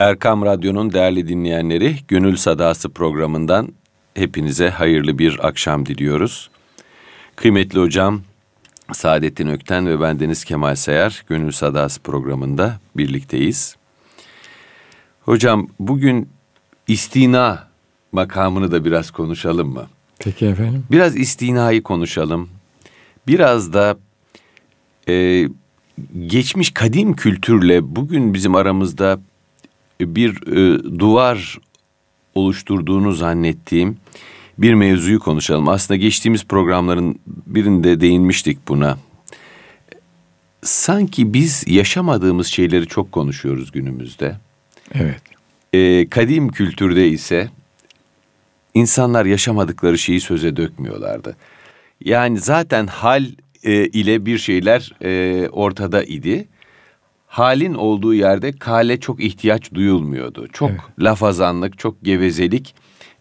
Erkam Radyo'nun değerli dinleyenleri, Gönül Sadası programından hepinize hayırlı bir akşam diliyoruz. Kıymetli hocam Saadettin Ökten ve bendeniz Kemal Sayar Gönül Sadası programında birlikteyiz. Hocam bugün istina makamını da biraz konuşalım mı? Peki efendim. Biraz istinayı konuşalım. Biraz da e, geçmiş kadim kültürle bugün bizim aramızda bir e, duvar oluşturduğunu zannettiğim bir mevzuyu konuşalım. Aslında geçtiğimiz programların birinde değinmiştik buna. Sanki biz yaşamadığımız şeyleri çok konuşuyoruz günümüzde. Evet. E, kadim kültürde ise insanlar yaşamadıkları şeyi söze dökmüyorlardı. Yani zaten hal e, ile bir şeyler e, ortada idi. Halin olduğu yerde kale çok ihtiyaç duyulmuyordu. Çok evet. lafazanlık, çok gevezelik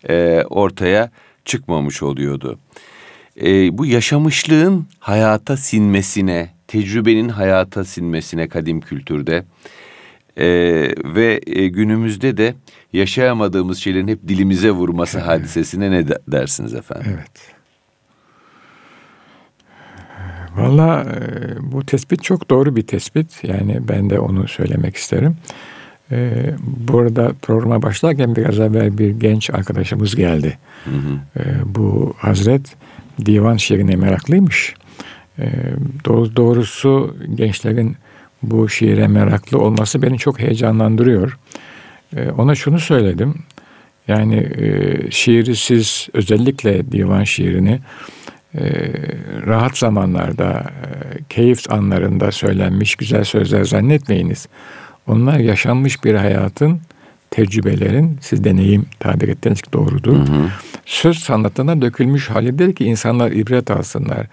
e, ortaya çıkmamış oluyordu. E, bu yaşamışlığın hayata sinmesine, tecrübenin hayata sinmesine kadim kültürde e, ve e, günümüzde de yaşayamadığımız şeylerin hep dilimize vurması evet. hadisesine ne dersiniz efendim? Evet. Valla e, bu tespit çok doğru bir tespit. Yani ben de onu söylemek isterim. E, burada programa başlarken biraz evvel bir genç arkadaşımız geldi. Hı hı. E, bu Hazret divan şiirine meraklıymış. doğrusu gençlerin bu şiire meraklı olması beni çok heyecanlandırıyor. ona şunu söyledim. Yani e, şiiri siz özellikle divan şiirini e, rahat zamanlarda, e, keyif anlarında söylenmiş güzel sözler zannetmeyiniz. Onlar yaşanmış bir hayatın, tecrübelerin, siz deneyim tabir ettiğiniz doğrudur. Hı hı. Söz sanatına dökülmüş halidir ki insanlar ibret alsınlar.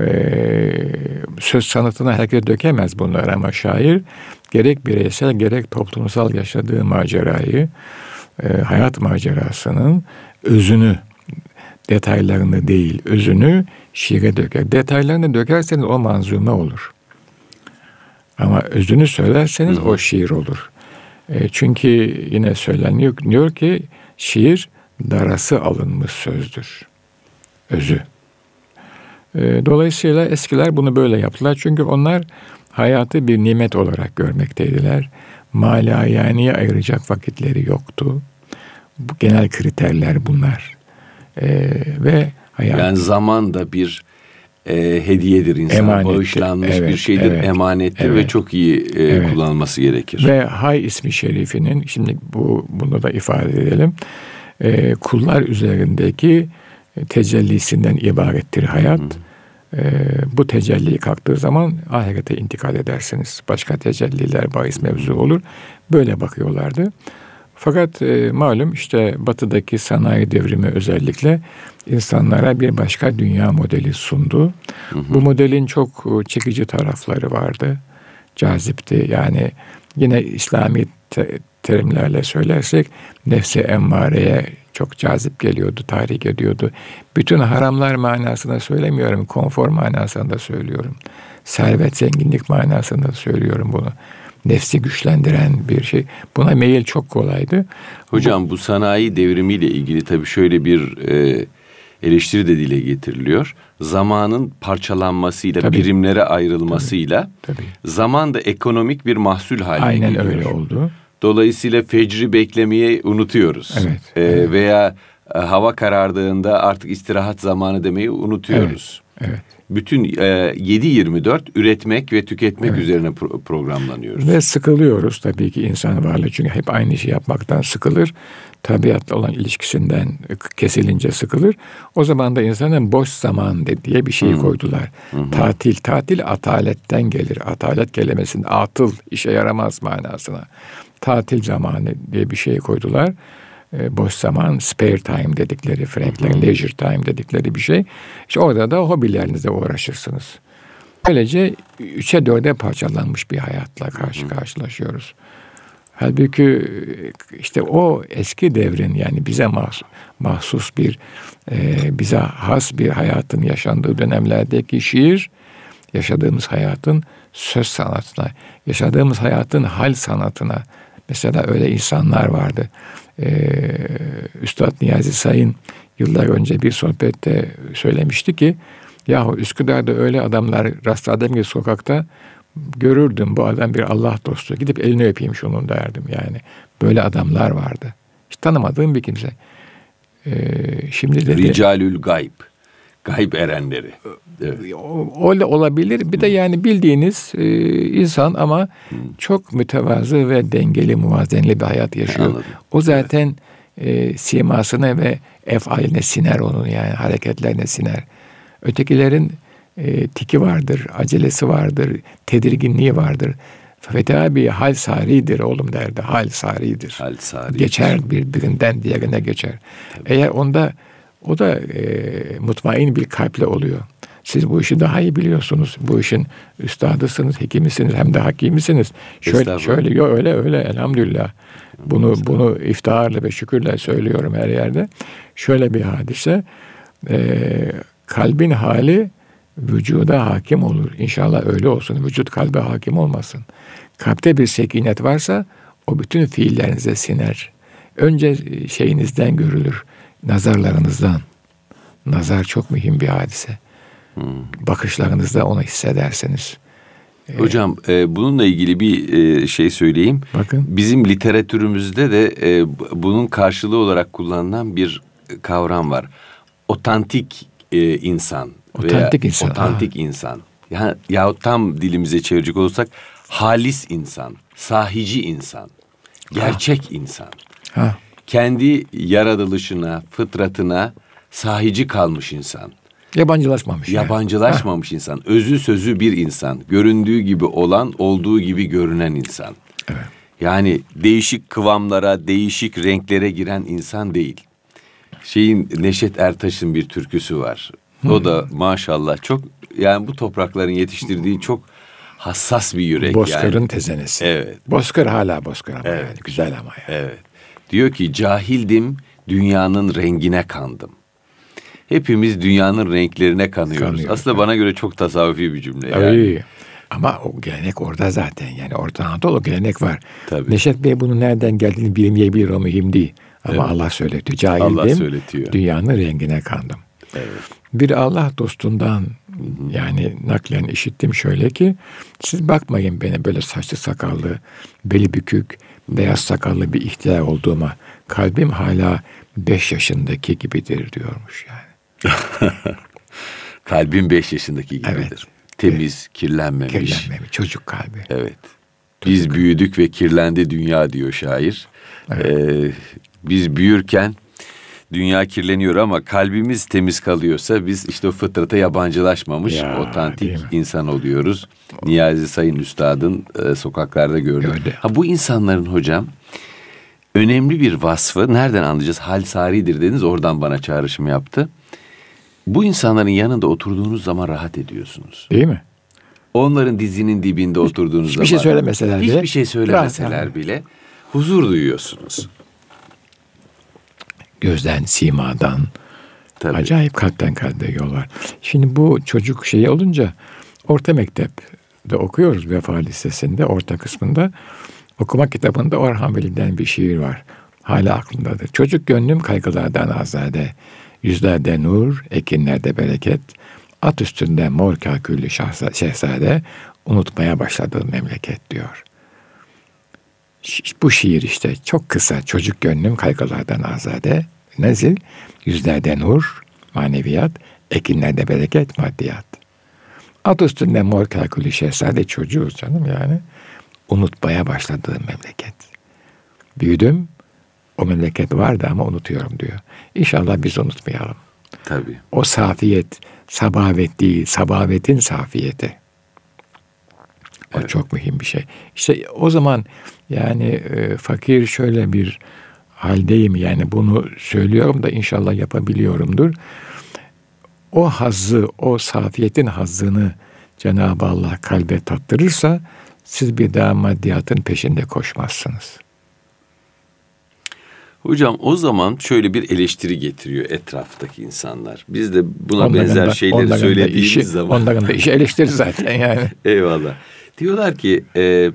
Ee, söz sanatına herkes dökemez bunlar ama şair gerek bireysel gerek toplumsal yaşadığı macerayı, e, hayat macerasının özünü detaylarını değil, özünü şiire döker. Detaylarını dökerseniz o manzume olur. Ama özünü söylerseniz o şiir olur. E, çünkü yine söyleniyor diyor ki şiir darası alınmış sözdür. Özü. E, dolayısıyla eskiler bunu böyle yaptılar. Çünkü onlar hayatı bir nimet olarak görmekteydiler. Malayaniye ayıracak vakitleri yoktu. Bu genel kriterler bunlar. E, ve hayat. Yani zaman da bir e, hediyedir insan Emanettir. bağışlanmış evet, bir şeydir evet, emanettir evet, ve çok iyi e, evet. kullanılması gerekir. Ve Hay ismi şerifinin şimdi bu bunu da ifade edelim. E, kullar üzerindeki tecellisinden ibarettir hayat. Hı. E, bu tecelli kalktığı zaman ahirete intikal edersiniz. Başka tecelliler bahis mevzu olur. Böyle bakıyorlardı. Fakat e, malum işte batıdaki sanayi devrimi özellikle insanlara bir başka dünya modeli sundu. Hı hı. Bu modelin çok e, çekici tarafları vardı. Cazipti. Yani yine İslami te- terimlerle söylersek nefse emmareye çok cazip geliyordu, tahrik ediyordu. Bütün haramlar manasında söylemiyorum, konfor manasında söylüyorum. Servet, zenginlik manasında söylüyorum bunu nefsi güçlendiren bir şey. Buna meyil çok kolaydı. Hocam bu, bu sanayi devrimiyle ilgili tabii şöyle bir e, eleştiri de dile getiriliyor. Zamanın parçalanmasıyla, tabii, birimlere ayrılmasıyla tabii, tabii. zaman da ekonomik bir mahsul haline Aynen geliyor. öyle oldu. Dolayısıyla fecri beklemeyi unutuyoruz. Evet, ee, evet. Veya e, hava karardığında artık istirahat zamanı demeyi unutuyoruz. Evet. bütün e, 7-24 üretmek ve tüketmek evet. üzerine pro- programlanıyoruz. Ve sıkılıyoruz tabii ki insan varlığı çünkü hep aynı şeyi yapmaktan sıkılır. Tabiatla olan ilişkisinden kesilince sıkılır. O zaman da insanın boş zaman diye bir şey koydular. Hmm. Tatil, tatil ataletten gelir. Atalet kelimesinin atıl, işe yaramaz manasına. Tatil zamanı diye bir şey koydular. E, boş zaman, spare time dedikleri, Frank'lerin leisure time dedikleri bir şey. İşte orada da hobilerinizle uğraşırsınız. Böylece üçe dörde parçalanmış bir hayatla karşı karşılaşıyoruz. Halbuki işte o eski devrin yani bize mahsus, mahsus bir e, bize has bir hayatın yaşandığı dönemlerdeki şiir yaşadığımız hayatın söz sanatına, yaşadığımız hayatın hal sanatına Mesela öyle insanlar vardı. Ee, Üstad Niyazi Sayın yıllar önce bir sohbette söylemişti ki yahu Üsküdar'da öyle adamlar rastladığım gibi sokakta görürdüm bu adam bir Allah dostu. Gidip elini öpeyim şunun derdim yani. Böyle adamlar vardı. Hiç tanımadığım bir kimse. Ee, şimdi dedi... Ricalül gayb. Gayb erenleri. Evet. Öyle olabilir. Bir de yani bildiğiniz e, insan ama hmm. çok mütevazı ve dengeli, muvazenli bir hayat yaşıyor. Anladım. O zaten evet. e, simasına ve efaline siner onun yani hareketlerine siner. Ötekilerin e, tiki vardır, acelesi vardır, tedirginliği vardır. Fethi abi hal saridir oğlum derdi. Hal saridir. Hal saridir. Geçer birbirinden diğerine geçer. Tabii. Eğer onda o da e, mutmain bir kalple oluyor. Siz bu işi daha iyi biliyorsunuz. Bu işin üstadısınız, hekimisiniz hem de hakimisiniz. Şöyle şöyle yo öyle öyle elhamdülillah. Bunu bunu iftiharla ve şükürle söylüyorum her yerde. Şöyle bir hadise. E, kalbin hali vücuda hakim olur. İnşallah öyle olsun. Vücut kalbe hakim olmasın. Kalpte bir sekinet varsa o bütün fiillerinize siner. Önce şeyinizden görülür. Nazarlarınızdan. Nazar çok mühim bir hadise. Hmm. Bakışlarınızda onu hissedersiniz. Ee, Hocam e, bununla ilgili bir e, şey söyleyeyim. Bakın. Bizim literatürümüzde de e, bunun karşılığı olarak kullanılan bir kavram var. Otantik e, insan. Otantik veya insan. Otantik Aa. insan. Yani yahut tam dilimize çevirecek olursak halis insan, sahici insan, gerçek ha. insan. Ha. Kendi yaratılışına, fıtratına sahici kalmış insan. Yabancılaşmamış. Yabancılaşmamış yani. insan. Özü sözü bir insan. Göründüğü gibi olan, olduğu gibi görünen insan. Evet. Yani değişik kıvamlara, değişik renklere giren insan değil. Şeyin Neşet Ertaş'ın bir türküsü var. O da maşallah çok yani bu toprakların yetiştirdiği çok hassas bir yürek Bozkır'ın yani. tezenesi. Evet. Bozkır hala Bozkır ama evet. yani güzel ama yani. Evet. Diyor ki cahildim dünyanın rengine kandım. Hepimiz dünyanın renklerine kanıyoruz. Kanıyor, Aslında evet. bana göre çok tasavvufi bir cümle yani. Tabii. Ama o gelenek orada zaten yani Orta Anadolu gelenek var. Tabii. Neşet Bey bunun nereden geldiğini bilmeyebilir o mühim değil. Ama evet. Allah söyletiyor. Cahildim. Allah söyletiyor. Dünyanın rengine kandım. Evet. Bir Allah dostundan yani naklen işittim şöyle ki siz bakmayın beni böyle saçlı sakallı, beli bükük, beyaz sakallı bir ihtiyar olduğuma. Kalbim hala beş yaşındaki gibidir diyormuş yani. Kalbim beş yaşındaki gibidir. Evet. Temiz, kirlenmemiş. Kirlenmemiş, çocuk kalbi. Evet. Biz büyüdük ve kirlendi dünya diyor şair. Evet. Ee, biz büyürken dünya kirleniyor ama kalbimiz temiz kalıyorsa biz işte o fıtrata yabancılaşmamış ya, otantik insan oluyoruz. Niyazi Sayın Üstad'ın e, sokaklarda gördük. Gördü. Ha bu insanların hocam önemli bir vasfı nereden anlayacağız? Hal saridir dediniz oradan bana çağrışım yaptı. Bu insanların yanında oturduğunuz zaman rahat ediyorsunuz. Değil mi? Onların dizinin dibinde Hiç, oturduğunuz hiçbir şey zaman. Hiçbir şey söylemeseler bile. Hiçbir şey söylemeseler bile huzur duyuyorsunuz gözden, simadan. Tabii. Acayip kalpten kalbe yol var. Şimdi bu çocuk şeyi olunca orta mektepte okuyoruz Vefa Lisesi'nde orta kısmında. Okuma kitabında Orhan Veli'den bir şiir var. Hala aklımdadır. Çocuk gönlüm kaygılardan azade. Yüzlerde nur, ekinlerde bereket. At üstünde mor kaküllü şehzade. Unutmaya başladığı memleket diyor. Bu şiir işte çok kısa. Çocuk gönlüm kaygılardan azade. Nezil, yüzlerde nur, maneviyat, ekinlerde bereket, maddiyat. At üstünde mor kalkülü şehzade çocuğu canım yani. Unutmaya başladığım memleket. Büyüdüm, o memleket vardı ama unutuyorum diyor. İnşallah biz unutmayalım. Tabii. O safiyet, sabavet değil, sabavetin safiyeti. O evet. çok mühim bir şey. İşte o zaman yani e, fakir şöyle bir haldeyim yani bunu söylüyorum da inşallah yapabiliyorumdur. O hazzı, o safiyetin hazzını Cenab-ı Allah kalbe tattırırsa siz bir daha maddiyatın peşinde koşmazsınız. Hocam o zaman şöyle bir eleştiri getiriyor etraftaki insanlar. Biz de buna onların benzer da, şeyleri söylediğimiz işi, zaman. Onların da işi eleştiri zaten yani. Eyvallah. Diyorlar ki e,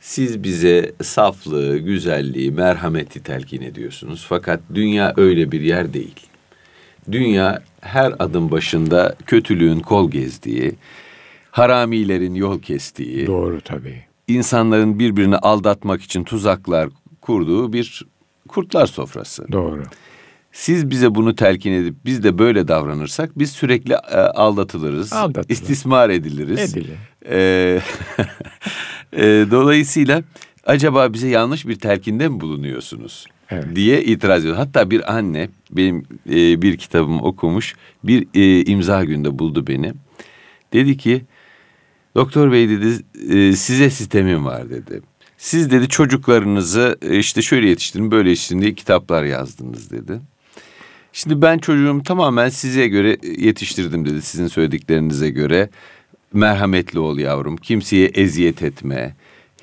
Siz bize saflığı, güzelliği, merhameti telkin ediyorsunuz. Fakat dünya öyle bir yer değil. Dünya her adım başında kötülüğün kol gezdiği, haramilerin yol kestiği, Doğru tabii. insanların birbirini aldatmak için tuzaklar kurduğu bir kurtlar sofrası. Doğru. Siz bize bunu telkin edip biz de böyle davranırsak biz sürekli e, aldatılırız, Aldatılır. istismar ediliriz. Edilir. Ee, e, dolayısıyla acaba bize yanlış bir telkinde mi bulunuyorsunuz? Evet. diye itiraz ediyor. Hatta bir anne benim e, bir kitabımı okumuş bir e, imza günde buldu beni. Dedi ki doktor bey dedi e, size sistemim var dedi. Siz dedi çocuklarınızı e, işte şöyle yetiştirin böyle yetiştirin diye kitaplar yazdınız dedi. Şimdi ben çocuğum tamamen size göre yetiştirdim dedi sizin söylediklerinize göre. Merhametli ol yavrum kimseye eziyet etme.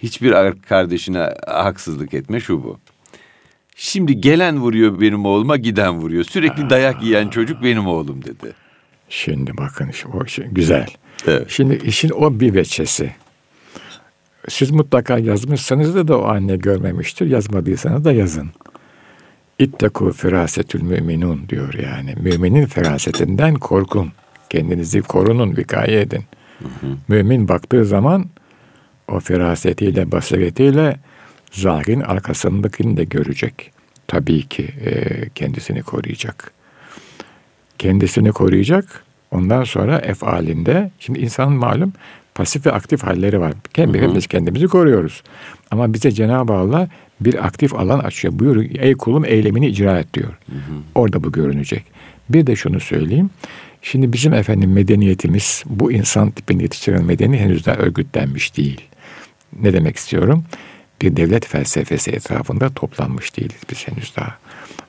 Hiçbir kardeşine haksızlık etme şu bu. Şimdi gelen vuruyor benim oğluma giden vuruyor. Sürekli dayak yiyen çocuk benim oğlum dedi. Şimdi bakın o şey, güzel. Evet. Şimdi işin o bir veçesi. Siz mutlaka yazmışsanız da, da o anne görmemiştir. Yazmadıysanız da yazın. İtteku firasetül müminun diyor yani. Müminin ferasetinden korkun. Kendinizi korunun, vikaye edin. Mümin baktığı zaman o firasetiyle, basiretiyle zahirin arkasındakini de görecek. Tabii ki e, kendisini koruyacak. Kendisini koruyacak. Ondan sonra efalinde, şimdi insanın malum pasif ve aktif halleri var. Kendi, Hepimiz kendimizi koruyoruz. Ama bize Cenab-ı Allah bir aktif alan açıyor. Buyur ey kulum eylemini icra et diyor. Orada bu görünecek. Bir de şunu söyleyeyim. Şimdi bizim efendim medeniyetimiz bu insan tipini yetiştiren medeni henüz daha örgütlenmiş değil. Ne demek istiyorum? Bir devlet felsefesi etrafında toplanmış değiliz biz henüz daha.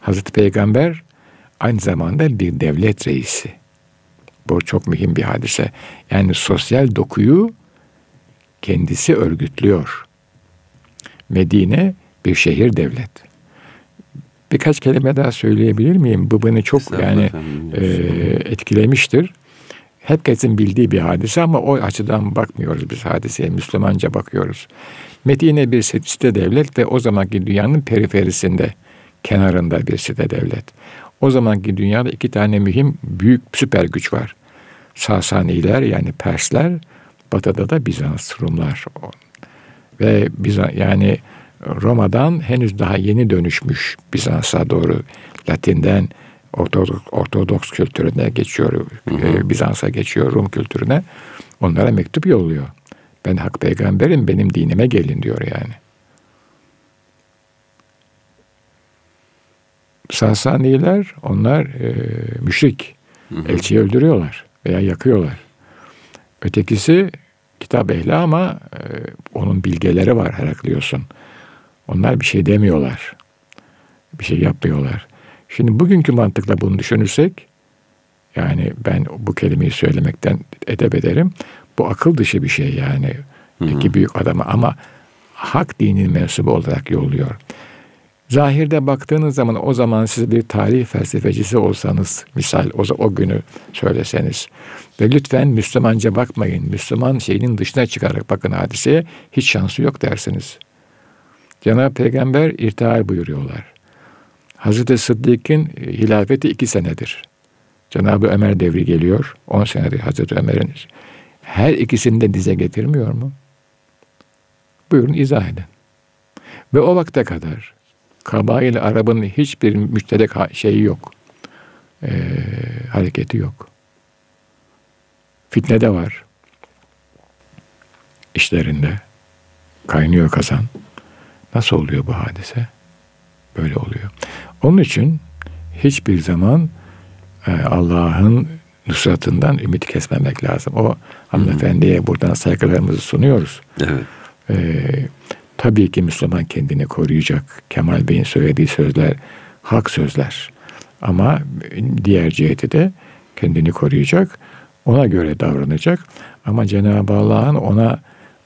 Hazreti Peygamber aynı zamanda bir devlet reisi. Bu çok mühim bir hadise. Yani sosyal dokuyu kendisi örgütlüyor. Medine bir şehir devlet. Birkaç kelime daha söyleyebilir miyim? Bu beni çok yani efendim, e, etkilemiştir. Herkesin bildiği bir hadise ama o açıdan bakmıyoruz biz hadiseye. Müslümanca bakıyoruz. Medine bir site devlet ve o zamanki dünyanın periferisinde, kenarında bir site devlet. O zamanki dünyada iki tane mühim büyük süper güç var. Sasaniler yani Persler, batıda da Bizans Rumlar. Ve Bizans yani Roma'dan henüz daha yeni dönüşmüş Bizans'a doğru Latin'den Ortodoks, Ortodoks kültürüne geçiyor, e, Bizans'a geçiyor, Rum kültürüne. Onlara mektup yolluyor. Ben hak peygamberim, benim dinime gelin diyor yani. Sasaniler onlar e, müşrik. Elçiyi öldürüyorlar veya yakıyorlar. Ötekisi kitap ehli ama e, onun bilgeleri var Heraklios'un. Onlar bir şey demiyorlar. Bir şey yapmıyorlar. Şimdi bugünkü mantıkla bunu düşünürsek yani ben bu kelimeyi söylemekten edep ederim. Bu akıl dışı bir şey yani. İki büyük adamı ama hak dinin mensubu olarak yolluyor. Zahirde baktığınız zaman o zaman siz bir tarih felsefecisi olsanız, misal o, o günü söyleseniz ve lütfen Müslümanca bakmayın, Müslüman şeyinin dışına çıkarak bakın hadiseye hiç şansı yok dersiniz. Cenab-ı Peygamber irtihal buyuruyorlar. Hazreti Sıddık'ın hilafeti iki senedir. Cenab-ı Ömer devri geliyor. On senedir Hazreti Ömer'in. Her ikisini de dize getirmiyor mu? Buyurun izah edin. Ve o vakte kadar kabail Arap'ın hiçbir müşterek şeyi yok. Ee, hareketi yok. Fitne de var. İşlerinde. Kaynıyor kazan. Nasıl oluyor bu hadise? Böyle oluyor. Onun için hiçbir zaman e, Allah'ın nusratından ümit kesmemek lazım. O hanımefendiye buradan saygılarımızı sunuyoruz. Evet. Ee, tabii ki Müslüman kendini koruyacak. Kemal Bey'in söylediği sözler hak sözler. Ama diğer ciheti de kendini koruyacak. Ona göre davranacak. Ama Cenab-ı Allah'ın ona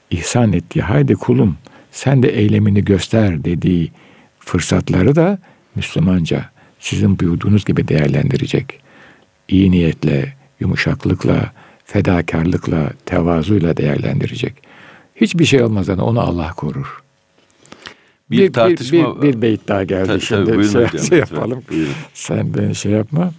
ihsan ettiği haydi kulum sen de eylemini göster dediği fırsatları da Müslümanca sizin buyurduğunuz gibi değerlendirecek. İyi niyetle, yumuşaklıkla, fedakarlıkla, tevazuyla değerlendirecek. Hiçbir şey olmaz yani onu Allah korur. Bir, bir tartışma bir, bir, bir beyt daha geldi. Tabii, Şimdi tabii, şey, hocam, şey yapalım. Buyurun. Sen beni şey yapma.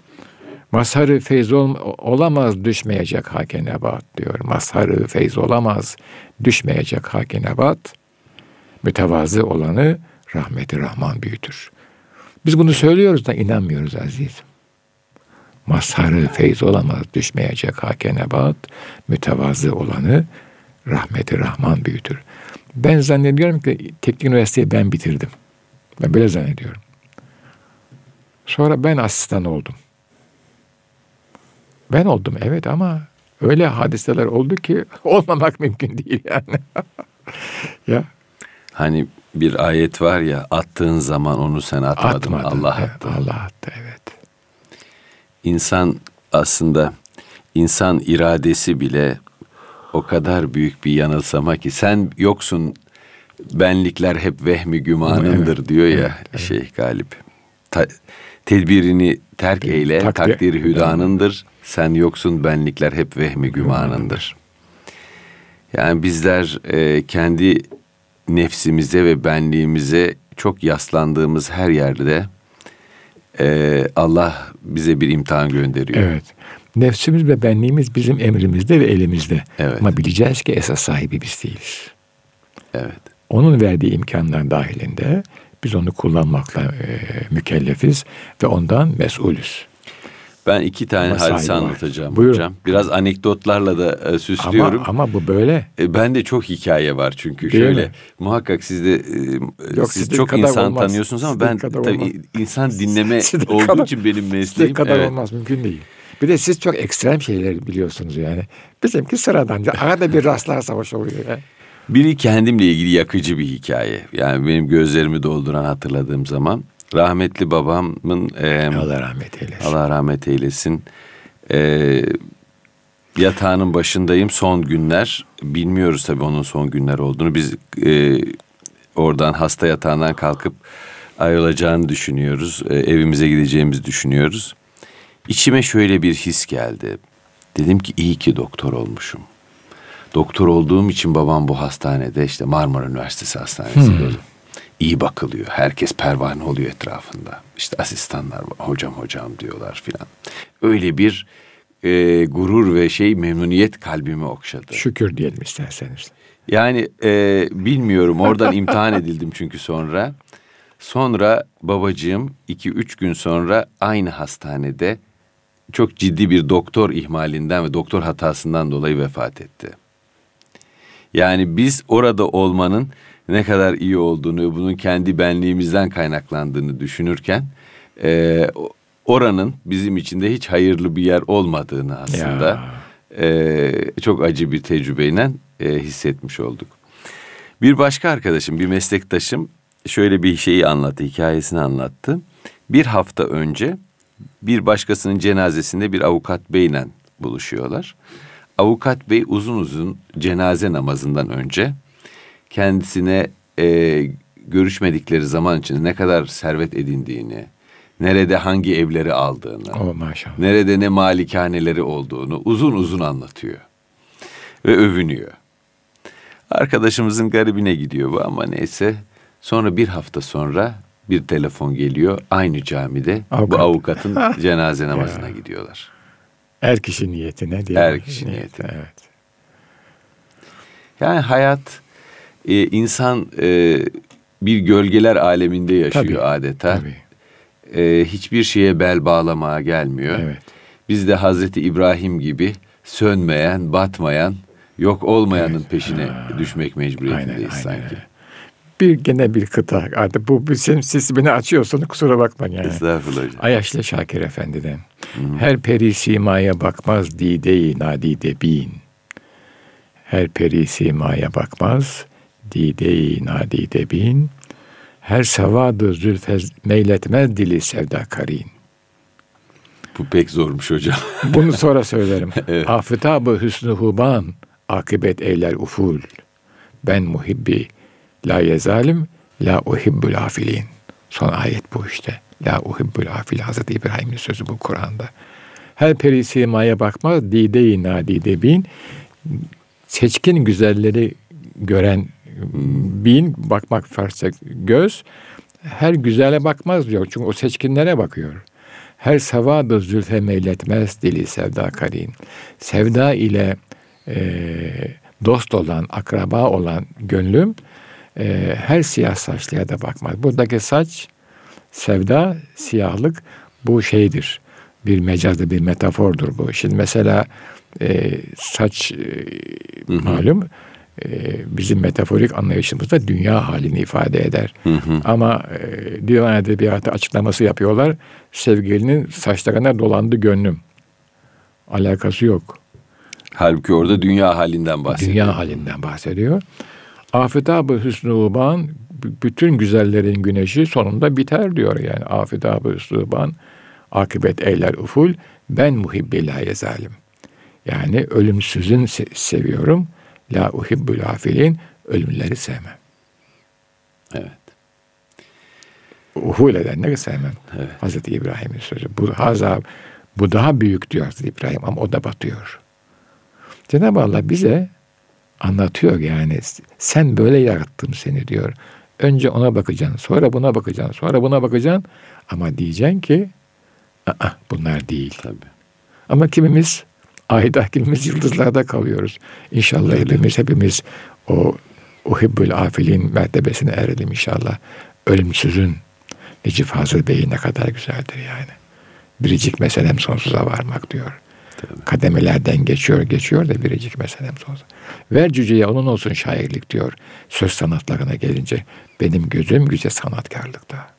Mazharı feyz ol, olamaz düşmeyecek hake nebat diyor. Mazharı feyz olamaz düşmeyecek hake nebat. Mütevazı olanı rahmeti rahman büyütür. Biz bunu söylüyoruz da inanmıyoruz azizim. Mazharı feyz olamaz düşmeyecek hake nebat. Mütevazı olanı rahmeti rahman büyütür. Ben zannediyorum ki teknik üniversiteyi ben bitirdim. Ben böyle zannediyorum. Sonra ben asistan oldum. Ben oldum evet ama öyle hadiseler oldu ki olmamak mümkün değil yani. ya Hani bir ayet var ya attığın zaman onu sen atmadın atmadı. Allah Evet, attı. Allah attı evet. İnsan aslında insan iradesi bile o kadar büyük bir yanılsama ki sen yoksun benlikler hep vehmi gümanındır Evet, diyor ya evet, evet. Şeyh Galip. Ta- tedbirini terk eyle Takdir- takdiri hüdanındır. Sen yoksun benlikler hep vehmi gümanındır. Yani bizler e, kendi nefsimize ve benliğimize çok yaslandığımız her yerde e, Allah bize bir imtihan gönderiyor. Evet. Nefsimiz ve benliğimiz bizim emrimizde ve elimizde. Evet. Ama bileceğiz ki esas sahibi biz değiliz. Evet. Onun verdiği imkanlar dahilinde biz onu kullanmakla e, mükellefiz ve ondan mesulüz. Ben iki tane Ama hadise anlatacağım Buyurun. hocam. Biraz anekdotlarla da e, Ama, süslüyorum. ama bu böyle. E, ben de çok hikaye var çünkü. Değil Şöyle mi? muhakkak siz de e, Yok, siz çok insan olmaz. tanıyorsunuz ama Sizin ben tabii olmaz. insan dinleme Sizin olduğu kadar- için benim mesleğim. kadar evet. olmaz mümkün değil. Bir de siz çok ekstrem şeyler biliyorsunuz yani. Bizimki sıradanca. Arada bir rastlarsa hoş oluyor. Ya. Biri kendimle ilgili yakıcı bir hikaye. Yani benim gözlerimi dolduran hatırladığım zaman rahmetli babamın e, Allah rahmet eylesin. Allah rahmet eylesin. Ee, yatağının başındayım son günler. Bilmiyoruz tabii onun son günler olduğunu. Biz e, oradan hasta yatağından kalkıp ayrılacağını düşünüyoruz. E, evimize gideceğimizi düşünüyoruz. İçime şöyle bir his geldi. Dedim ki iyi ki doktor olmuşum. Doktor olduğum için babam bu hastanede işte Marmara Üniversitesi Hastanesi'nde iyi bakılıyor. Herkes pervane oluyor etrafında. İşte asistanlar var, hocam hocam diyorlar filan. Öyle bir e, gurur ve şey memnuniyet kalbimi okşadı. Şükür diyelim isterseniz. Yani e, bilmiyorum oradan imtihan edildim çünkü sonra. Sonra babacığım iki üç gün sonra aynı hastanede çok ciddi bir doktor ihmalinden ve doktor hatasından dolayı vefat etti. Yani biz orada olmanın ne kadar iyi olduğunu bunun kendi benliğimizden kaynaklandığını düşünürken e, oranın bizim için de hiç hayırlı bir yer olmadığını aslında Ya. e, çok acı bir tecrübeyle e, hissetmiş olduk. Bir başka arkadaşım, bir meslektaşım şöyle bir şeyi anlattı, hikayesini anlattı. Bir hafta önce bir başkasının cenazesinde bir avukat beyle buluşuyorlar. Avukat bey uzun uzun cenaze namazından önce kendisine e, görüşmedikleri zaman içinde ne kadar servet edindiğini, nerede hangi evleri aldığını, O maşallah. nerede ne malikaneleri olduğunu uzun uzun anlatıyor. Ve övünüyor. Arkadaşımızın garibine gidiyor bu ama neyse. Sonra bir hafta sonra bir telefon geliyor. Aynı camide bu Avukat. avukatın cenaze namazına gidiyorlar. Er kişi niyetine diye. Er kişi niyetine. Evet. Yani hayat e, insan e, bir gölgeler aleminde yaşıyor Tabii, adeta. Tabii. E, hiçbir şeye bel bağlamaya gelmiyor. Evet. Biz de Hazreti İbrahim gibi sönmeyen, batmayan, yok olmayanın peşine düşmek mecburiyetindeyiz Aynen, sanki. aynen. Bir gene bir kıta. Artık bu senin beni açıyorsanız kusura bakmayın yani. Estağfurullah hocam. Ayaşlı Şakir Efendi'den. Her peri simaya bakmaz dide-i nadide bin. Her peri simaya bakmaz dide-i nadide bin. Her sevadı zülfez meyletmez dili sevda karin. Bu pek zormuş hocam. Bunu sonra söylerim. Evet. Afetabı hüsnü huban, akıbet eyler uful. Ben muhibbi, la yezalim, la uhibbül afilin. Son ayet bu işte. La uhibbül afil. Hazreti İbrahim'in sözü bu Kur'an'da. Her peri simaya bakmaz, dide-i nadide bin. Seçkin güzelleri gören bin bakmak farsa göz her güzele bakmaz diyor. Çünkü o seçkinlere bakıyor. Her savadı zülfe meyletmez dili sevda karin. Sevda ile e, dost olan, akraba olan gönlüm e, her siyah saçlıya da bakmaz. Buradaki saç, sevda, siyahlık bu şeydir. Bir mecazdır, bir metafordur bu. Şimdi mesela e, saç e, malum e, bizim metaforik anlayışımızda dünya halini ifade eder. Hı hı. Ama e, divan edebiyatı açıklaması yapıyorlar. Sevgilinin saçlarına dolandı gönlüm. Alakası yok. Halbuki orada dünya halinden bahsediyor. Dünya halinden bahsediyor. Afetab-ı Hüsnü bütün güzellerin güneşi sonunda biter diyor yani. Afetab-ı Hüsnü akıbet eyler uful ben muhibbi zalim. Yani ölümsüzün se- seviyorum. La uhibbul afilin ölümleri sevmem. Evet. Uhul edenleri sevmem. Evet. Hazreti İbrahim'in sözü. Bu, haza, bu daha büyük diyor Hazreti İbrahim ama o da batıyor. Cenab-ı Allah bize anlatıyor yani sen böyle yarattım seni diyor. Önce ona bakacaksın, sonra buna bakacaksın, sonra buna bakacaksın ama diyeceksin ki Aa, bunlar değil. Tabii. Ama kimimiz ayda, kimimiz yıldızlarda kalıyoruz. İnşallah hepimiz hepimiz o uhibbül afilin mertebesine erelim inşallah. Ölümsüzün Necip Fazıl Bey'i ne kadar güzeldir yani. Biricik meselem sonsuza varmak diyor. Tabii. Kademelerden geçiyor geçiyor da biricik meselem sonsuza. Ver cüceye onun olsun şairlik diyor. Söz sanatlarına gelince benim gözüm güce sanatkarlıkta.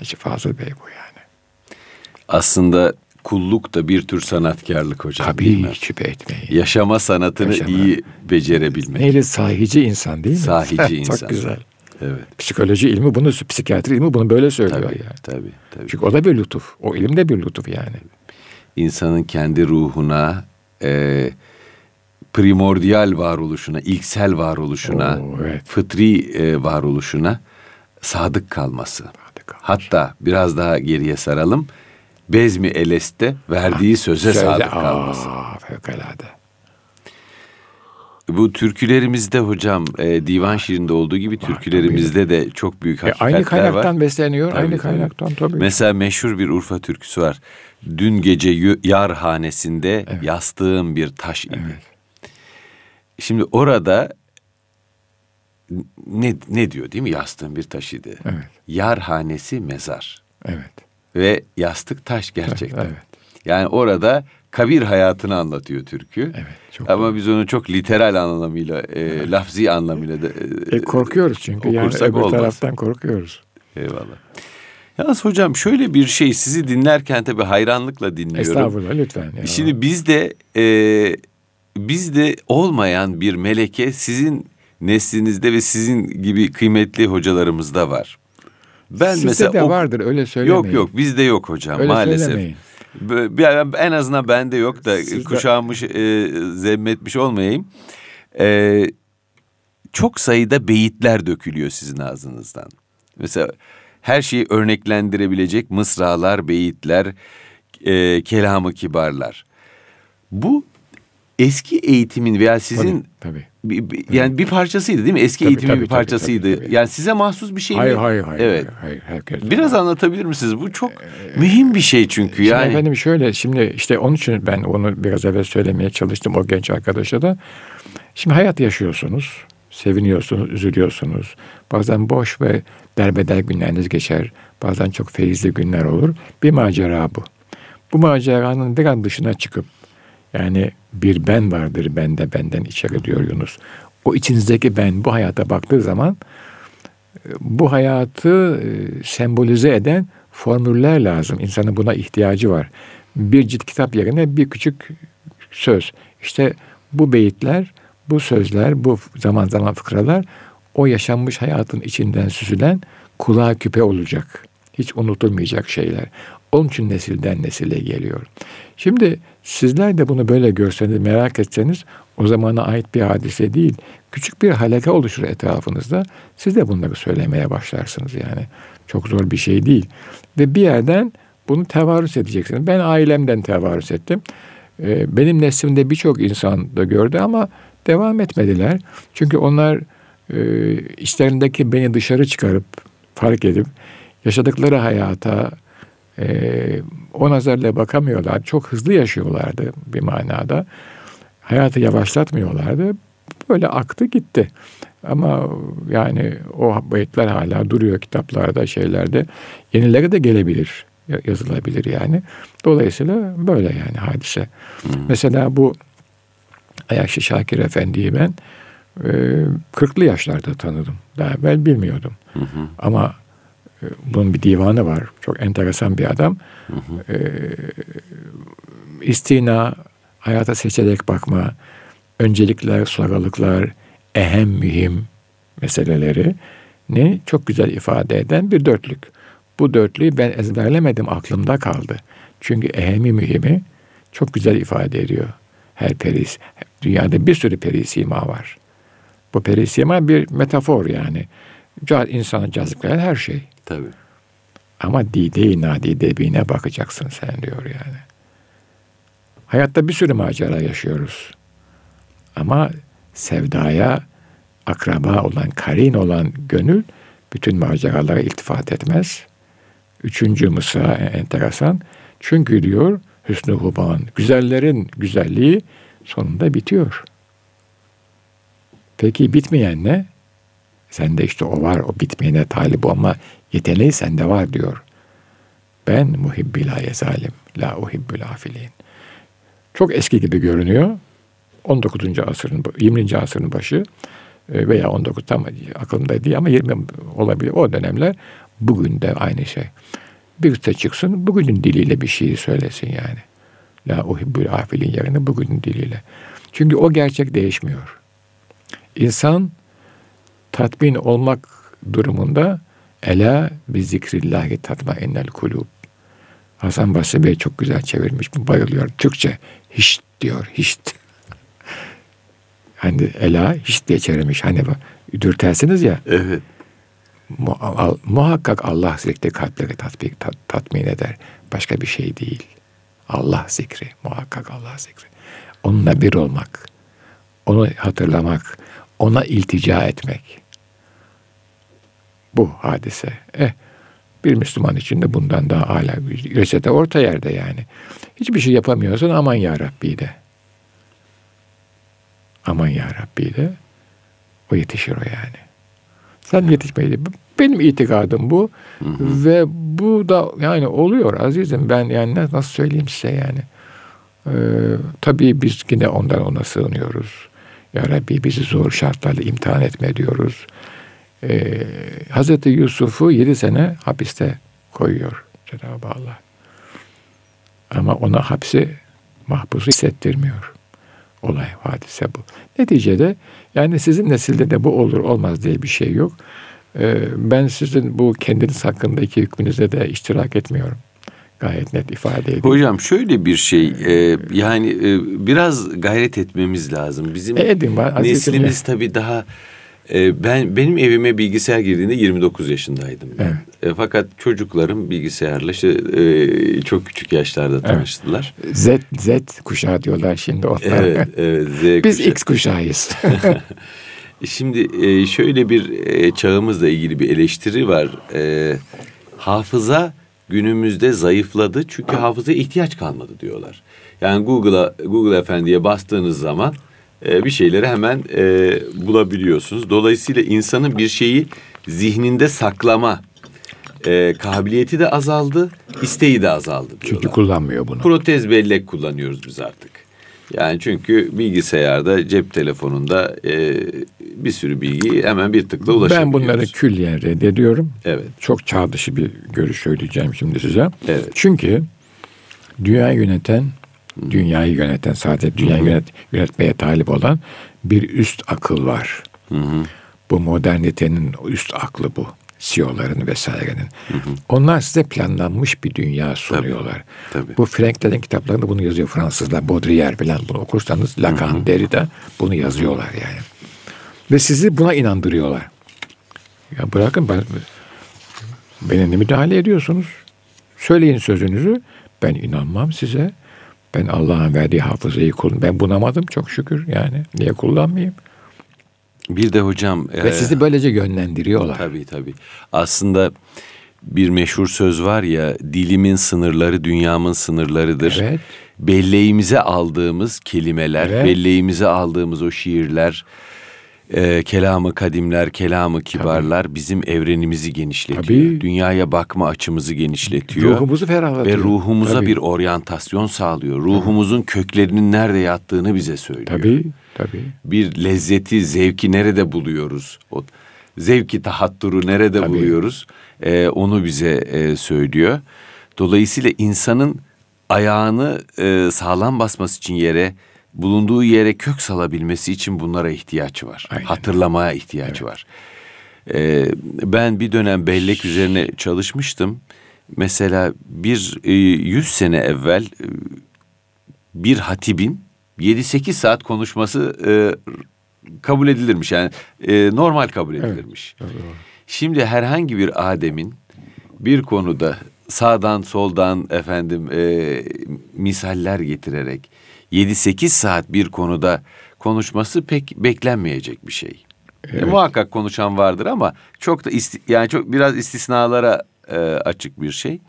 Necip Fazıl Bey bu yani. Aslında kulluk da bir tür sanatkarlık hocam. Tabii hiç şüphe etmeyin. Yaşama sanatını Yaşama. iyi becerebilmek. Neyle sahici insan değil mi? Sahici insan. Çok güzel. Evet. Psikoloji ilmi bunu, psikiyatri ilmi bunu böyle söylüyor tabii, yani. Tabii, tabii. Çünkü o da bir lütuf. O ilim de bir lütuf yani. İnsanın kendi ruhuna, e, primordial varoluşuna, ilksel varoluşuna, Oo, evet. fıtri e, varoluşuna sadık kalması. Sadık Hatta biraz daha geriye saralım Bezmi Eles'te verdiği ha, söze söyle, sadık kalması. Aa, fevkalade. Bu türkülerimizde hocam e, divan şiirinde olduğu gibi türkülerimizde de çok büyük hakikatler e, aynı kaynaktan var. besleniyor. Tabii, aynı kaynaktan tabii. Mesela meşhur bir Urfa türküsü var. Dün gece yar hanesinde evet. yastığım bir taş gibi. Evet. Şimdi orada ne ne diyor değil mi? Yastığım bir taş idi. Evet. Yar hanesi mezar. Evet ve yastık taş gerçekten. Evet. Yani orada kabir hayatını anlatıyor türkü. Evet, çok Ama doğru. biz onu çok literal anlamıyla, e, evet. lafzi anlamıyla da e, e, korkuyoruz çünkü yani öbür olmaz. taraftan korkuyoruz. Eyvallah. Yalnız hocam şöyle bir şey sizi dinlerken tabii hayranlıkla dinliyorum. Estağfurullah lütfen. Ya. Şimdi bizde e, bizde olmayan bir meleke sizin neslinizde ve sizin gibi kıymetli hocalarımızda var. Ben Sizde mesela de o... vardır öyle söylemeyin. Yok yok bizde yok hocam öyle maalesef. Söylemeyin. En azından bende yok da Sizde... kuşağımış, e, zemmetmiş olmayayım. E, çok sayıda beyitler dökülüyor sizin ağzınızdan. Mesela her şeyi örneklendirebilecek mısralar, beyitler, e, kelamı kibarlar. Bu eski eğitimin veya sizin tabii, tabii. Bir, yani bir parçasıydı değil mi? Eski tabii, eğitimin tabii, bir parçasıydı. Tabii, tabii, tabii. Yani size mahsus bir şey hayır, mi? Hayır hayır evet. hayır. hayır Biraz var. anlatabilir misiniz? Bu çok ee, mühim bir şey çünkü şimdi yani. Efendim şöyle şimdi işte onun için ben onu biraz evvel söylemeye çalıştım o genç arkadaşa da. Şimdi hayat yaşıyorsunuz. Seviniyorsunuz, üzülüyorsunuz. Bazen boş ve derbeder günleriniz geçer. Bazen çok feyizli günler olur. Bir macera bu. Bu maceranın bir an dışına çıkıp yani bir ben vardır bende benden içeri diyor Yunus. O içinizdeki ben bu hayata baktığı zaman bu hayatı e, sembolize eden formüller lazım. İnsanın buna ihtiyacı var. Bir cilt kitap yerine bir küçük söz. İşte bu beyitler, bu sözler, bu zaman zaman fıkralar o yaşanmış hayatın içinden süzülen kulağa küpe olacak. Hiç unutulmayacak şeyler. Onun için nesilden nesile geliyor. Şimdi sizler de bunu böyle görseniz, merak etseniz o zamana ait bir hadise değil. Küçük bir halaka oluşur etrafınızda. Siz de bunları söylemeye başlarsınız yani. Çok zor bir şey değil. Ve bir yerden bunu tevarüs edeceksiniz. Ben ailemden tevarüs ettim. Ee, benim neslimde birçok insan da gördü ama Devam etmediler. Çünkü onlar e, içlerindeki beni dışarı çıkarıp fark edip yaşadıkları hayata e, o nazarla bakamıyorlar. Çok hızlı yaşıyorlardı bir manada. Hayatı yavaşlatmıyorlardı. Böyle aktı gitti. Ama yani o beyitler hala duruyor kitaplarda, şeylerde. Yenileri de gelebilir, yazılabilir yani. Dolayısıyla böyle yani hadise. Hmm. Mesela bu Ayakşı Şakir Efendi'yi ben e, 40'lı yaşlarda tanıdım. Daha evvel bilmiyordum. Hı Ama bunun bir divanı var. Çok enteresan bir adam. Hı hı. E, istina, hayata seçerek bakma, öncelikler, sonralıklar, ehem mühim meseleleri ne çok güzel ifade eden bir dörtlük. Bu dörtlüğü ben ezberlemedim aklımda kaldı. Çünkü ehemi mühimi çok güzel ifade ediyor. Her peris, dünyada bir sürü perisima var. Bu perisima bir metafor yani. İnsanı cazipleyen her şey. Tabii. Ama dide-i nadide birine bakacaksın sen diyor yani. Hayatta bir sürü macera yaşıyoruz. Ama sevdaya akraba olan, karin olan gönül bütün maceralara iltifat etmez. Üçüncü mısra enteresan. Çünkü diyor Hüsnü Huban, güzellerin güzelliği sonunda bitiyor. Peki bitmeyen ne? Sende işte o var, o bitmeyene talip olma yeteneği sende var diyor. Ben muhibbi la yezalim, la uhibbül afilin. Çok eski gibi görünüyor. 19. asırın, 20. asırın başı e, veya 19 tam aklımda değil ama 20 olabilir. O dönemler bugün de aynı şey. Bir de çıksın bugünün diliyle bir şey söylesin yani. La uhibbül afilin yerine bugünün diliyle. Çünkü o gerçek değişmiyor. İnsan tatmin olmak durumunda ela bi zikrillahi tatma ennel kulub. Hasan Basri Bey çok güzel çevirmiş. Bayılıyor. Türkçe hiç diyor. Hiç. hani ela hiç diye çevirmiş. Hani dürtersiniz ya. Evet. muhakkak Allah zikri kalpleri tatbik, tat, tatmin eder. Başka bir şey değil. Allah zikri. Muhakkak Allah zikri. Onunla bir olmak. Onu hatırlamak. Ona iltica etmek. Bu hadise. Eh, bir Müslüman için de bundan daha bir reçete orta yerde yani. Hiçbir şey yapamıyorsan aman ya Rabbi de. Aman ya Rabbi de. O yetişir o yani. Sen yetişmeyi benim itikadım bu. Hı hı. Ve bu da yani oluyor azizim. Ben yani nasıl söyleyeyim size yani. Ee, tabii biz yine ondan ona sığınıyoruz. Ya Rabbi bizi zor şartlarla imtihan etme diyoruz. Ee, Hazreti Yusuf'u yedi sene hapiste koyuyor Cenab-ı Allah. Ama ona hapsi mahpusu hissettirmiyor. Olay, hadise bu. Neticede yani sizin nesilde de bu olur olmaz diye bir şey yok. Ee, ben sizin bu kendiniz hakkındaki hükmünüze de iştirak etmiyorum. Gayet net ifade ediyor. Hocam şöyle bir şey e, yani e, biraz gayret etmemiz lazım. Bizim e, edin, neslimiz tabii daha e, ben benim evime bilgisayar girdiğinde 29 yaşındaydım ben. Evet. E, fakat çocuklarım bilgisayarla işte, e, çok küçük yaşlarda tanıştılar. Evet. Z Z kuşağı diyorlar şimdi onlar. Evet, evet Z Biz kuşağı. X kuşağıyız. Şimdi e, şöyle bir e, çağımızla ilgili bir eleştiri var. E, hafıza günümüzde zayıfladı çünkü hafıza ihtiyaç kalmadı diyorlar. Yani Google'a Google Efendi'ye bastığınız zaman bir şeyleri hemen bulabiliyorsunuz. Dolayısıyla insanın bir şeyi zihninde saklama kabiliyeti de azaldı, isteği de azaldı diyorlar. Çünkü kullanmıyor bunu. Protez bellek kullanıyoruz biz artık. Yani çünkü bilgisayarda, cep telefonunda e, bir sürü bilgi hemen bir tıkla ulaşabiliyoruz. Ben bunları külliyen reddediyorum. Evet. Çok çağ dışı bir görüş söyleyeceğim şimdi size. Evet. Çünkü dünyayı yöneten, dünyayı yöneten sadece dünyayı yönet, yönetmeye talip olan bir üst akıl var. Hı hı. Bu modernitenin üst aklı bu. CEO'ların vesairenin. Hı hı. Onlar size planlanmış bir dünya sunuyorlar. Tabii, tabii. Bu Franklin'in kitaplarında bunu yazıyor Fransızlar. Baudrillard falan bunu okursanız Lacan, Derrida bunu yazıyorlar yani. Ve sizi buna inandırıyorlar. Ya bırakın ben, beni ne müdahale ediyorsunuz? Söyleyin sözünüzü. Ben inanmam size. Ben Allah'ın verdiği hafızayı kullan. Ben bunamadım çok şükür yani. Niye kullanmayayım? Bir de hocam... Ve e, sizi böylece yönlendiriyorlar. Tabii tabii. Aslında bir meşhur söz var ya dilimin sınırları dünyamın sınırlarıdır. Evet. Belleğimize aldığımız kelimeler, evet. belleğimize aldığımız o şiirler, e, kelamı kadimler, kelamı kibarlar Tabii. bizim evrenimizi genişletiyor. Tabii. Dünyaya bakma açımızı genişletiyor. Ruhumuzu ferahlatıyor. Ve ruhumuza Tabii. bir oryantasyon sağlıyor. Ruhumuzun Tabii. köklerinin nerede yattığını bize söylüyor. Tabii, tabii. Bir lezzeti, zevki nerede buluyoruz? O zevki tahatturu nerede tabii. buluyoruz? E, onu bize e, söylüyor. Dolayısıyla insanın ayağını e, sağlam basması için yere bulunduğu yere kök salabilmesi için bunlara ihtiyaç var. Aynen. Hatırlamaya ihtiyacı evet. var. Ee, ben bir dönem bellek üzerine çalışmıştım. Mesela bir e, yüz sene evvel e, bir hatibin 7-8 saat konuşması e, kabul edilirmiş. Yani e, normal kabul edilirmiş. Evet. Şimdi herhangi bir ademin bir konuda sağdan soldan efendim e, misaller getirerek 7-8 saat bir konuda konuşması pek beklenmeyecek bir şey. E, evet. E, muhakkak konuşan vardır ama çok da isti, yani çok biraz istisnalara e, açık bir şey.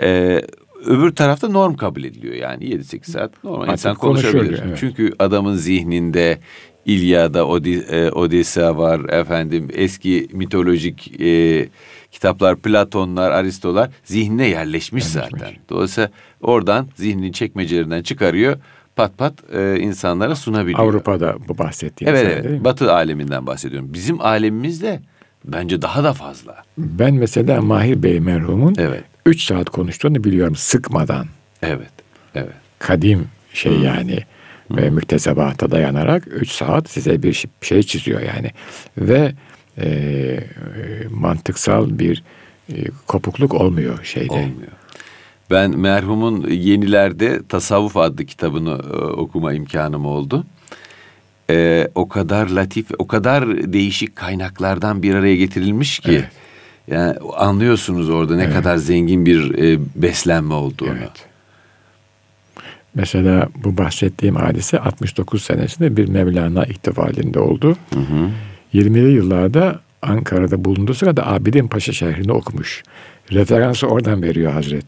E, öbür tarafta norm kabul ediliyor yani 7-8 saat normal Artık insan konuşabilir. Evet. Çünkü adamın zihninde İlyada, Odi, e, Odessa var efendim eski mitolojik e, kitaplar Platonlar, Aristolar zihnine yerleşmiş, yerleşmiş zaten. Dolayısıyla oradan zihninin çekmecelerinden çıkarıyor pat pat e, insanlara sunabiliyor. Avrupa'da bu bahsettiğiniz evet, evet. Batı aleminden bahsediyorum. Bizim alemimizde bence daha da fazla. Ben mesela Mahir Bey merhumun evet. üç saat konuştuğunu biliyorum sıkmadan. Evet, evet. Kadim şey hmm. yani ve müktesebata dayanarak üç saat size bir şey çiziyor yani. Ve e, mantıksal bir e, kopukluk olmuyor şeyde. Olmuyor. Ben merhumun yenilerde Tasavvuf adlı kitabını e, okuma imkanım oldu. E, o kadar latif, o kadar değişik kaynaklardan bir araya getirilmiş ki. Evet. Yani anlıyorsunuz orada ne evet. kadar zengin bir e, beslenme olduğunu. Evet. Mesela bu bahsettiğim hadise 69 senesinde bir Mevlana ihtifalinde oldu. Hı hı. 20'li yıllarda Ankara'da bulunduğu sırada Abidin Paşa şehrinde okumuş. Referansı oradan veriyor Hazret.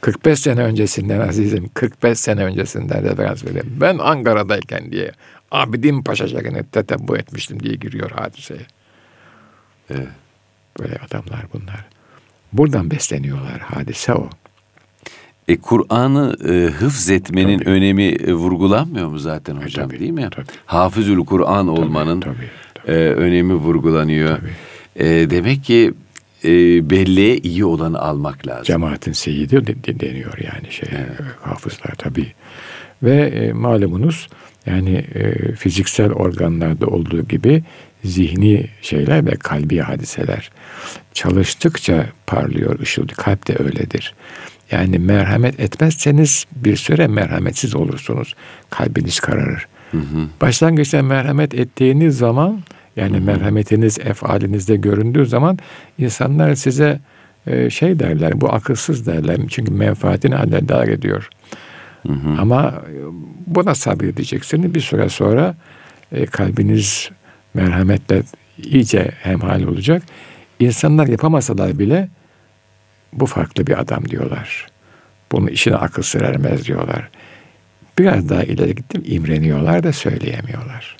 45 sene öncesinden azizim, 45 sene öncesinden referans veriyorum. Ben Ankara'dayken diye Abidin Paşa şehrine tetebbu etmiştim diye giriyor hadiseye. Evet. Böyle adamlar bunlar. Buradan besleniyorlar. Hadise o. E Kur'an'ı e, hıfz etmenin tabii. önemi e, vurgulanmıyor mu zaten hocam e, tabii, değil mi? Tabii. Hafızül Kur'an olmanın tabii, tabii. E, önemi vurgulanıyor. Tabii. E, demek ki e, belleğe iyi olanı almak lazım. Cemaatin seyidi de, deniyor yani şey evet. hafızlar tabii. Ve e, malumunuz yani e, fiziksel organlarda olduğu gibi zihni şeyler ve kalbi hadiseler çalıştıkça parlıyor, ışıl. Kalp de öyledir. Yani merhamet etmezseniz bir süre merhametsiz olursunuz. Kalbiniz kararır. Hı hı. Başlangıçta merhamet ettiğiniz zaman yani hı hı. merhametiniz efalinizde göründüğü zaman insanlar size e, şey derler bu akılsız derler. Çünkü menfaatini alledar ediyor. Hı hı. Ama e, buna sabredeceksiniz. Bir süre sonra e, kalbiniz merhametle iyice hemhal olacak. İnsanlar yapamasalar bile bu farklı bir adam diyorlar. Bunun işine akıl sır ermez diyorlar. Biraz daha ileri gittim imreniyorlar da söyleyemiyorlar.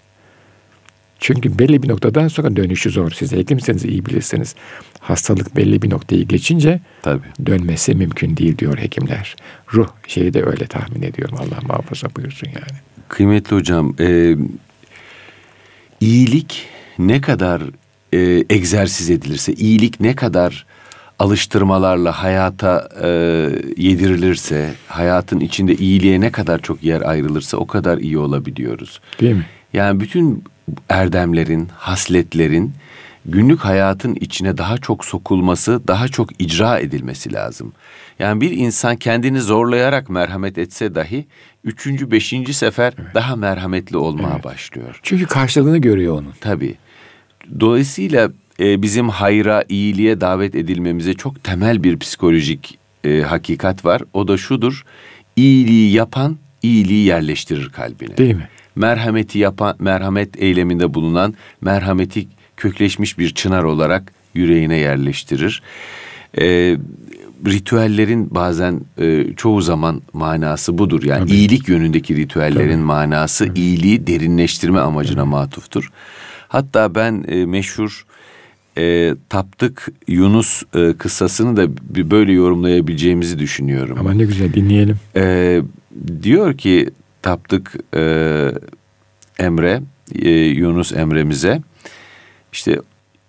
Çünkü belli bir noktadan sonra dönüşü zor. Siz hekimseniz iyi bilirsiniz. Hastalık belli bir noktayı geçince Tabii. dönmesi mümkün değil diyor hekimler. Ruh şeyi de öyle tahmin ediyorum. Allah muhafaza buyursun yani. Kıymetli hocam, e, iyilik ne kadar e, egzersiz edilirse, iyilik ne kadar alıştırmalarla hayata e, yedirilirse, hayatın içinde iyiliğe ne kadar çok yer ayrılırsa o kadar iyi olabiliyoruz. Değil mi? Yani bütün erdemlerin, hasletlerin günlük hayatın içine daha çok sokulması, daha çok icra edilmesi lazım. Yani bir insan kendini zorlayarak merhamet etse dahi üçüncü, beşinci sefer evet. daha merhametli olmaya evet. başlıyor. Çünkü karşılığını görüyor onun. Tabii. Dolayısıyla e, bizim hayra, iyiliğe davet edilmemize çok temel bir psikolojik e, hakikat var. O da şudur. iyiliği yapan iyiliği yerleştirir kalbine. Değil mi? Merhameti yapan, merhamet eyleminde bulunan merhameti kökleşmiş bir çınar olarak yüreğine yerleştirir. Ee, ritüellerin bazen e, çoğu zaman manası budur. Yani Tabii. iyilik yönündeki ritüellerin Tabii. manası iyiliği derinleştirme amacına matuftur. Hatta ben e, meşhur e, taptık Yunus e, kıssasını da böyle yorumlayabileceğimizi düşünüyorum. Ama ne güzel dinleyelim. E, diyor ki taptık e, Emre, e, Yunus Emre'mize işte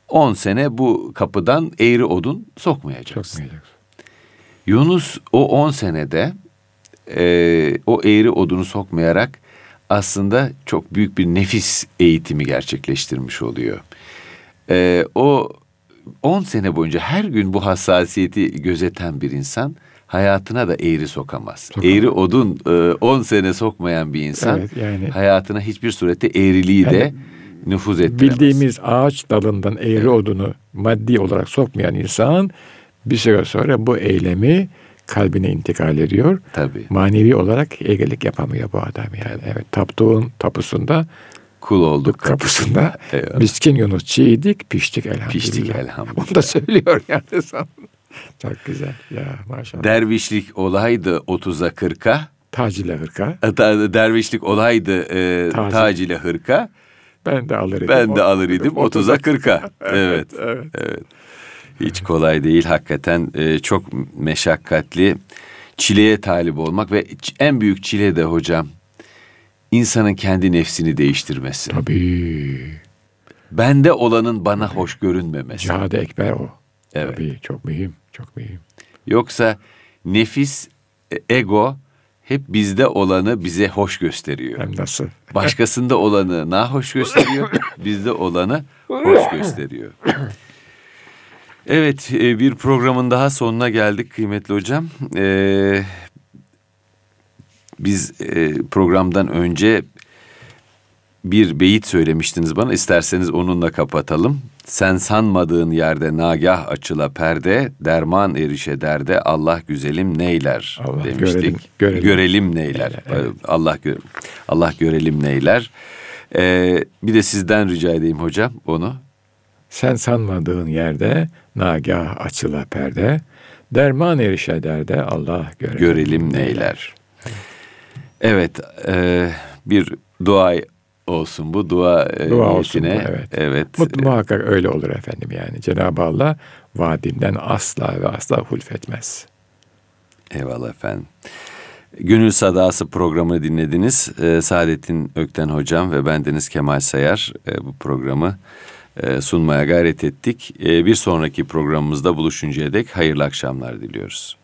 10 sene bu kapıdan eğri odun sokmayacaksın. Sokmayacaksın. Yunus o 10 senede e, o eğri odunu sokmayarak aslında çok büyük bir nefis eğitimi gerçekleştirmiş oluyor. E, o 10 sene boyunca her gün bu hassasiyeti gözeten bir insan hayatına da eğri sokamaz. Sokamaz. Eğri odun 10 sene sokmayan bir insan Evet, yani- hayatına hiçbir surette eğriliği de Yani nüfuz ettiremez. Bildiğimiz ağaç dalından eğri odunu maddi olarak sokmayan insan bir süre sonra bu eylemi kalbine intikal ediyor. Tabii. Manevi olarak egelik yapamıyor bu adam yani. Evet taptuğun tapusunda Kul olduk kapısında Eyvallah. miskin Yunus çiğdik piştik elhamdülillah. Piştik elhamdülillah. Onu da söylüyor yani. sana. Çok güzel ya maşallah. Dervişlik olaydı 30'a 40'a. Tac ile hırka Da- Dervişlik olaydı e, Tac. tac ile hırka. ben de alır idim. Ben de alır idim 30'a 40'a. Evet. evet. Evet. Hiç kolay değil hakikaten e, çok meşakkatli çileye talip olmak ve en büyük çile de hocam insanın kendi nefsini değiştirmesi. Tabii. Bende olanın bana hoş görünmemesi. Cihad-ı ekber o. Evet. Tabii çok mühim. Çok mühim. Yoksa nefis, e, ego hep bizde olanı bize hoş gösteriyor. Hem nasıl? Başkasında olanı nahoş gösteriyor, bizde olanı hoş gösteriyor. Evet, e, bir programın daha sonuna geldik kıymetli hocam. Ee, biz e, programdan önce bir beyit söylemiştiniz bana. İsterseniz onunla kapatalım. Sen sanmadığın yerde nagah açıla perde, derman erişe derde Allah güzelim neyler Allah demiştik. görelim, görelim. Görelim neyler. Evet. Allah gör Allah görelim neyler. Ee, bir de sizden rica edeyim hocam onu. Sen sanmadığın yerde nagah açıla perde. Derman erişe derde Allah görelim. Görelim neyler. Evet, e, bir dua olsun bu dua, e, Dua olsun bu, niyetine. evet. evet. Mut- muhakkak öyle olur efendim yani. Cenab-ı Allah vaadinden asla ve asla hulfetmez. Eyvallah efendim. Gönül Sadası programını dinlediniz. Ee, Saadettin Ökten Hocam ve bendeniz Kemal Sayar e, bu programı e, sunmaya gayret ettik. E, bir sonraki programımızda buluşuncaya dek hayırlı akşamlar diliyoruz.